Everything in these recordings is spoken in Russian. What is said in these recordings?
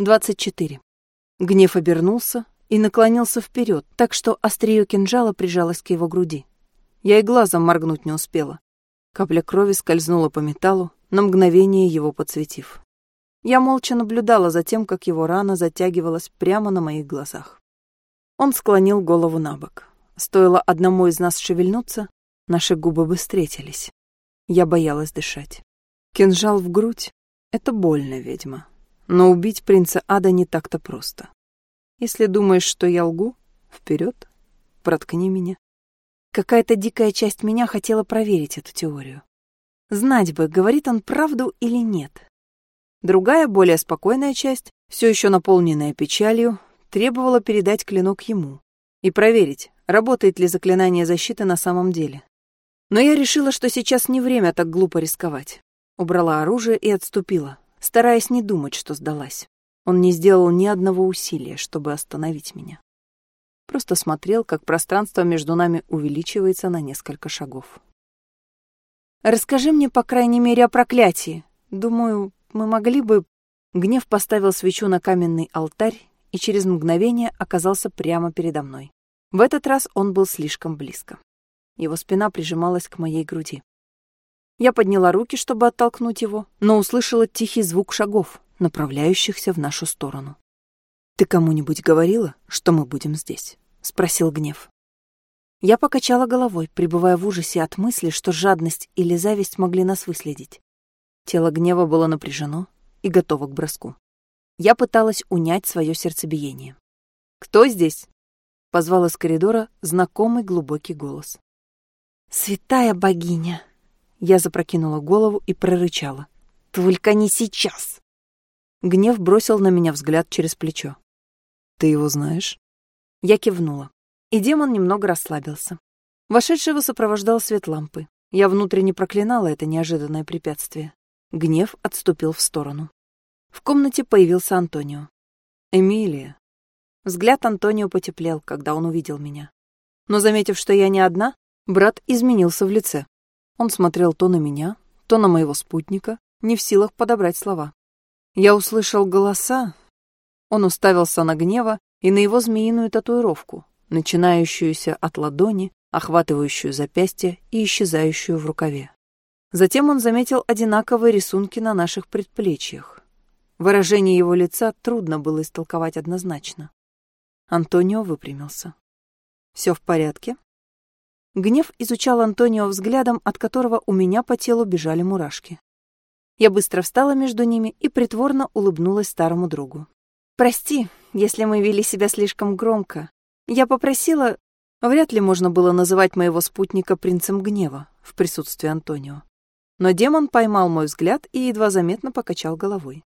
24. Гнев обернулся и наклонился вперед, так что острие кинжала прижалось к его груди. Я и глазом моргнуть не успела. Капля крови скользнула по металлу, на мгновение его подсветив. Я молча наблюдала за тем, как его рана затягивалась прямо на моих глазах. Он склонил голову на бок. Стоило одному из нас шевельнуться, наши губы бы встретились. Я боялась дышать. Кинжал в грудь — это больно, ведьма. Но убить принца Ада не так-то просто. Если думаешь, что я лгу, вперед, проткни меня. Какая-то дикая часть меня хотела проверить эту теорию. Знать бы, говорит он правду или нет. Другая, более спокойная часть, все еще наполненная печалью, требовала передать клинок ему и проверить, работает ли заклинание защиты на самом деле. Но я решила, что сейчас не время так глупо рисковать. Убрала оружие и отступила, стараясь не думать, что сдалась. Он не сделал ни одного усилия, чтобы остановить меня. Просто смотрел, как пространство между нами увеличивается на несколько шагов. «Расскажи мне, по крайней мере, о проклятии. Думаю, мы могли бы...» Гнев поставил свечу на каменный алтарь и через мгновение оказался прямо передо мной. В этот раз он был слишком близко. Его спина прижималась к моей груди. Я подняла руки, чтобы оттолкнуть его, но услышала тихий звук шагов, направляющихся в нашу сторону. «Ты кому-нибудь говорила, что мы будем здесь?» — спросил гнев. Я покачала головой, пребывая в ужасе от мысли, что жадность или зависть могли нас выследить. Тело гнева было напряжено и готово к броску. Я пыталась унять свое сердцебиение. «Кто здесь?» — позвал из коридора знакомый глубокий голос. «Святая богиня!» Я запрокинула голову и прорычала. «Только не сейчас!» Гнев бросил на меня взгляд через плечо. «Ты его знаешь?» Я кивнула, и демон немного расслабился. Вошедшего сопровождал свет лампы. Я внутренне проклинала это неожиданное препятствие. Гнев отступил в сторону. В комнате появился Антонио. «Эмилия». Взгляд Антонио потеплел, когда он увидел меня. Но, заметив, что я не одна, брат изменился в лице. Он смотрел то на меня, то на моего спутника, не в силах подобрать слова. Я услышал голоса. Он уставился на гнева и на его змеиную татуировку, начинающуюся от ладони, охватывающую запястье и исчезающую в рукаве. Затем он заметил одинаковые рисунки на наших предплечьях. Выражение его лица трудно было истолковать однозначно. Антонио выпрямился. «Все в порядке?» Гнев изучал Антонио взглядом, от которого у меня по телу бежали мурашки. Я быстро встала между ними и притворно улыбнулась старому другу. «Прости, если мы вели себя слишком громко. Я попросила... Вряд ли можно было называть моего спутника принцем гнева в присутствии Антонио. Но демон поймал мой взгляд и едва заметно покачал головой.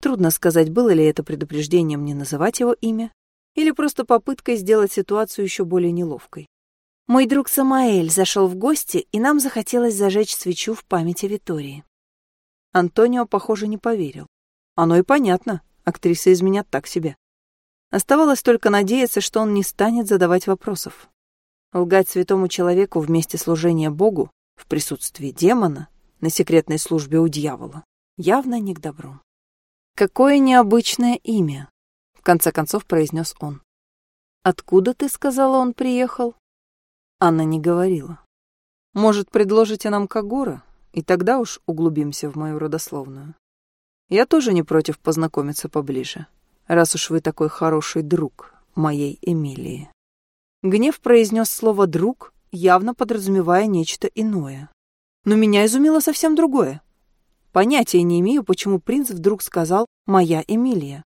Трудно сказать, было ли это предупреждением не называть его имя, или просто попыткой сделать ситуацию еще более неловкой. Мой друг Самаэль зашел в гости, и нам захотелось зажечь свечу в памяти Витории. Антонио, похоже, не поверил. Оно и понятно, актриса из меня так себе. Оставалось только надеяться, что он не станет задавать вопросов. Лгать святому человеку в служения Богу, в присутствии демона, на секретной службе у дьявола, явно не к добру. «Какое необычное имя!» — в конце концов произнес он. «Откуда, ты сказала, он приехал?» Анна не говорила. «Может, предложите нам Кагора, и тогда уж углубимся в мою родословную. Я тоже не против познакомиться поближе, раз уж вы такой хороший друг моей Эмилии». Гнев произнес слово «друг», явно подразумевая нечто иное. Но меня изумило совсем другое. Понятия не имею, почему принц вдруг сказал «моя Эмилия».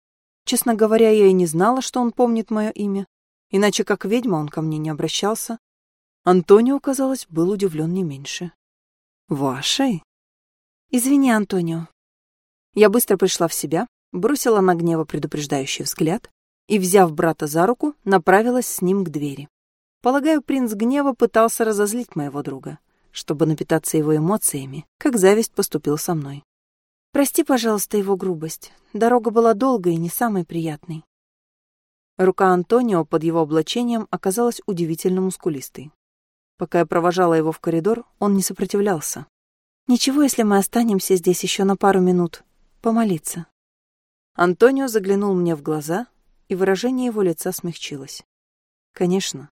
Честно говоря, я и не знала, что он помнит мое имя. Иначе как ведьма он ко мне не обращался. Антонио, казалось, был удивлен не меньше. «Вашей?» «Извини, Антонио». Я быстро пришла в себя, бросила на гнева предупреждающий взгляд и, взяв брата за руку, направилась с ним к двери. Полагаю, принц гнева пытался разозлить моего друга, чтобы напитаться его эмоциями, как зависть поступил со мной. Прости, пожалуйста, его грубость. Дорога была долгой и не самой приятной. Рука Антонио под его облачением оказалась удивительно мускулистой. Пока я провожала его в коридор, он не сопротивлялся. «Ничего, если мы останемся здесь еще на пару минут. Помолиться». Антонио заглянул мне в глаза, и выражение его лица смягчилось. «Конечно.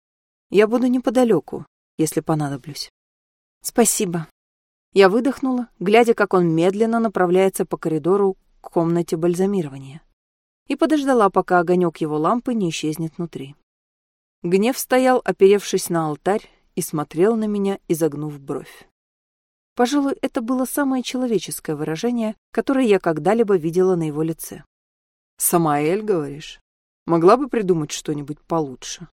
Я буду неподалеку, если понадоблюсь». «Спасибо». Я выдохнула, глядя, как он медленно направляется по коридору к комнате бальзамирования, и подождала, пока огонек его лампы не исчезнет внутри. Гнев стоял, оперевшись на алтарь, и смотрел на меня, изогнув бровь. Пожалуй, это было самое человеческое выражение, которое я когда-либо видела на его лице. «Самаэль, говоришь? Могла бы придумать что-нибудь получше?»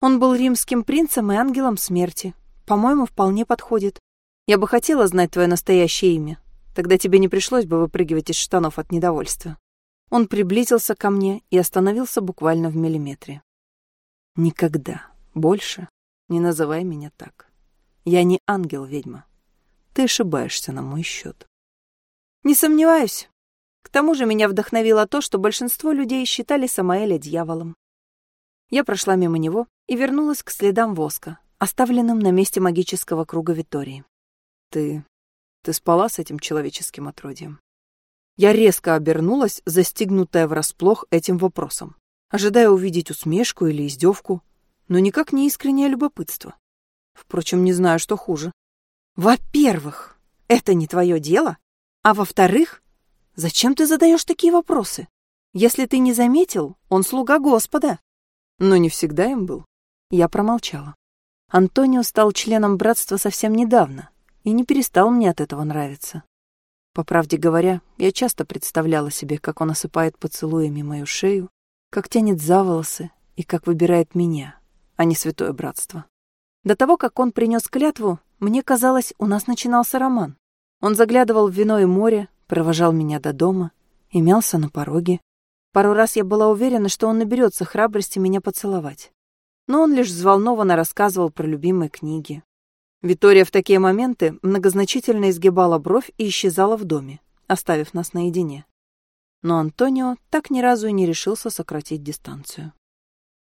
Он был римским принцем и ангелом смерти. По-моему, вполне подходит. Я бы хотела знать твое настоящее имя. Тогда тебе не пришлось бы выпрыгивать из штанов от недовольства. Он приблизился ко мне и остановился буквально в миллиметре. Никогда больше не называй меня так. Я не ангел-ведьма. Ты ошибаешься на мой счет. Не сомневаюсь. К тому же меня вдохновило то, что большинство людей считали Самаэля дьяволом. Я прошла мимо него и вернулась к следам воска, оставленным на месте магического круга Витории. Ты... ты спала с этим человеческим отродьем? Я резко обернулась, застигнутая врасплох этим вопросом, ожидая увидеть усмешку или издевку, но никак не искреннее любопытство. Впрочем, не знаю, что хуже. Во-первых, это не твое дело. А во-вторых, зачем ты задаешь такие вопросы? Если ты не заметил, он слуга Господа. Но не всегда им был. Я промолчала. Антонио стал членом братства совсем недавно и не перестал мне от этого нравиться. По правде говоря, я часто представляла себе, как он осыпает поцелуями мою шею, как тянет за волосы и как выбирает меня, а не святое братство. До того, как он принес клятву, мне казалось, у нас начинался роман. Он заглядывал в вино и море, провожал меня до дома и на пороге. Пару раз я была уверена, что он наберется храбрости меня поцеловать. Но он лишь взволнованно рассказывал про любимые книги. Витория в такие моменты многозначительно изгибала бровь и исчезала в доме, оставив нас наедине. Но Антонио так ни разу и не решился сократить дистанцию.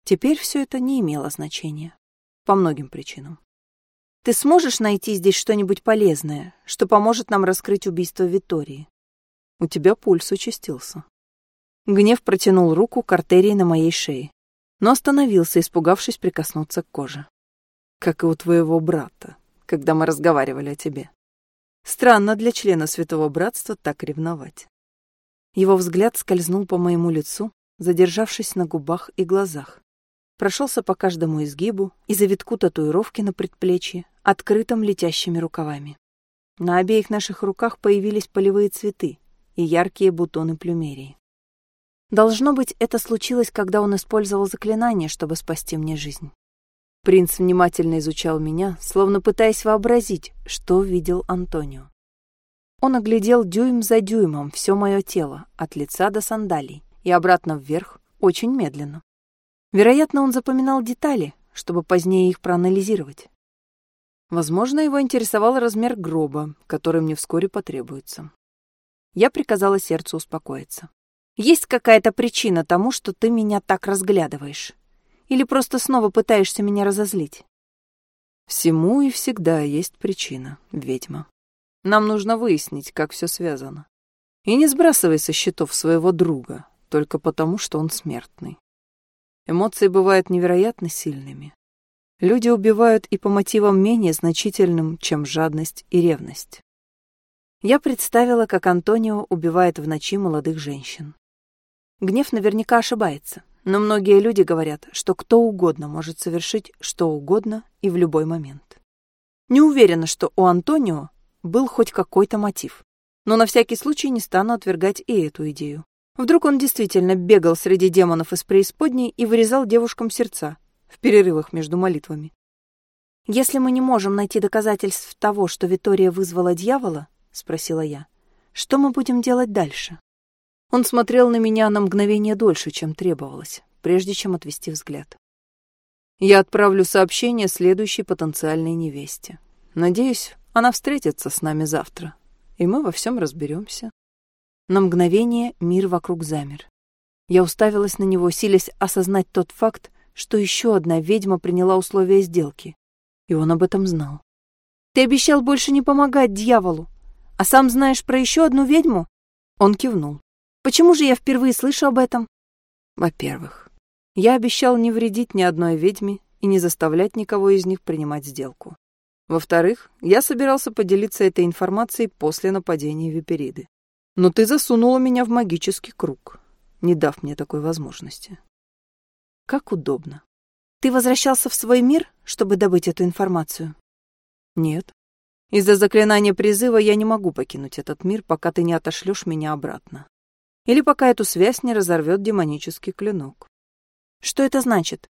Теперь все это не имело значения. По многим причинам. Ты сможешь найти здесь что-нибудь полезное, что поможет нам раскрыть убийство Витории? У тебя пульс участился. Гнев протянул руку к артерии на моей шее, но остановился, испугавшись прикоснуться к коже. Как и у твоего брата, когда мы разговаривали о тебе. Странно для члена Святого Братства так ревновать. Его взгляд скользнул по моему лицу, задержавшись на губах и глазах прошелся по каждому изгибу и завитку татуировки на предплечье, открытым летящими рукавами. На обеих наших руках появились полевые цветы и яркие бутоны плюмерии. Должно быть, это случилось, когда он использовал заклинание, чтобы спасти мне жизнь. Принц внимательно изучал меня, словно пытаясь вообразить, что видел Антонио. Он оглядел дюйм за дюймом все мое тело, от лица до сандалий, и обратно вверх, очень медленно. Вероятно, он запоминал детали, чтобы позднее их проанализировать. Возможно, его интересовал размер гроба, который мне вскоре потребуется. Я приказала сердцу успокоиться. Есть какая-то причина тому, что ты меня так разглядываешь? Или просто снова пытаешься меня разозлить? Всему и всегда есть причина, ведьма. Нам нужно выяснить, как все связано. И не сбрасывай со счетов своего друга, только потому, что он смертный. Эмоции бывают невероятно сильными. Люди убивают и по мотивам менее значительным, чем жадность и ревность. Я представила, как Антонио убивает в ночи молодых женщин. Гнев наверняка ошибается, но многие люди говорят, что кто угодно может совершить что угодно и в любой момент. Не уверена, что у Антонио был хоть какой-то мотив, но на всякий случай не стану отвергать и эту идею. Вдруг он действительно бегал среди демонов из преисподней и вырезал девушкам сердца в перерывах между молитвами. «Если мы не можем найти доказательств того, что Витория вызвала дьявола, — спросила я, — что мы будем делать дальше?» Он смотрел на меня на мгновение дольше, чем требовалось, прежде чем отвести взгляд. «Я отправлю сообщение следующей потенциальной невесте. Надеюсь, она встретится с нами завтра, и мы во всем разберемся. На мгновение мир вокруг замер. Я уставилась на него, силясь осознать тот факт, что еще одна ведьма приняла условия сделки. И он об этом знал. «Ты обещал больше не помогать дьяволу, а сам знаешь про еще одну ведьму?» Он кивнул. Почему же я впервые слышу об этом? Во-первых, я обещал не вредить ни одной ведьме и не заставлять никого из них принимать сделку. Во-вторых, я собирался поделиться этой информацией после нападения Випериды. Но ты засунула меня в магический круг, не дав мне такой возможности. Как удобно. Ты возвращался в свой мир, чтобы добыть эту информацию? Нет. Из-за заклинания призыва я не могу покинуть этот мир, пока ты не отошлешь меня обратно. Или пока эту связь не разорвет демонический клинок. Что это значит?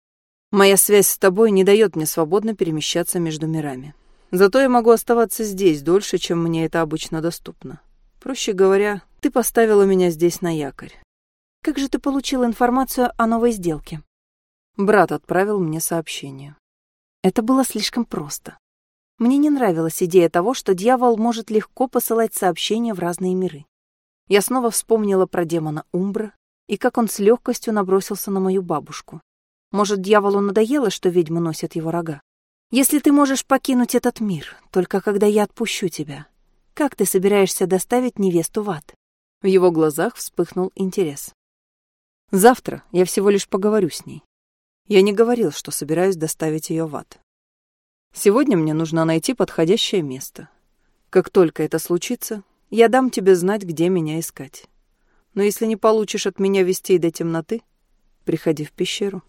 Моя связь с тобой не дает мне свободно перемещаться между мирами. Зато я могу оставаться здесь дольше, чем мне это обычно доступно. Проще говоря, ты поставила меня здесь на якорь. Как же ты получил информацию о новой сделке? Брат отправил мне сообщение. Это было слишком просто. Мне не нравилась идея того, что дьявол может легко посылать сообщения в разные миры. Я снова вспомнила про демона Умбра и как он с легкостью набросился на мою бабушку. Может, дьяволу надоело, что ведьмы носят его рога? Если ты можешь покинуть этот мир, только когда я отпущу тебя, как ты собираешься доставить невесту в ад? В его глазах вспыхнул интерес. Завтра я всего лишь поговорю с ней. Я не говорил, что собираюсь доставить ее в ад. Сегодня мне нужно найти подходящее место. Как только это случится, я дам тебе знать, где меня искать. Но если не получишь от меня вестей до темноты, приходи в пещеру.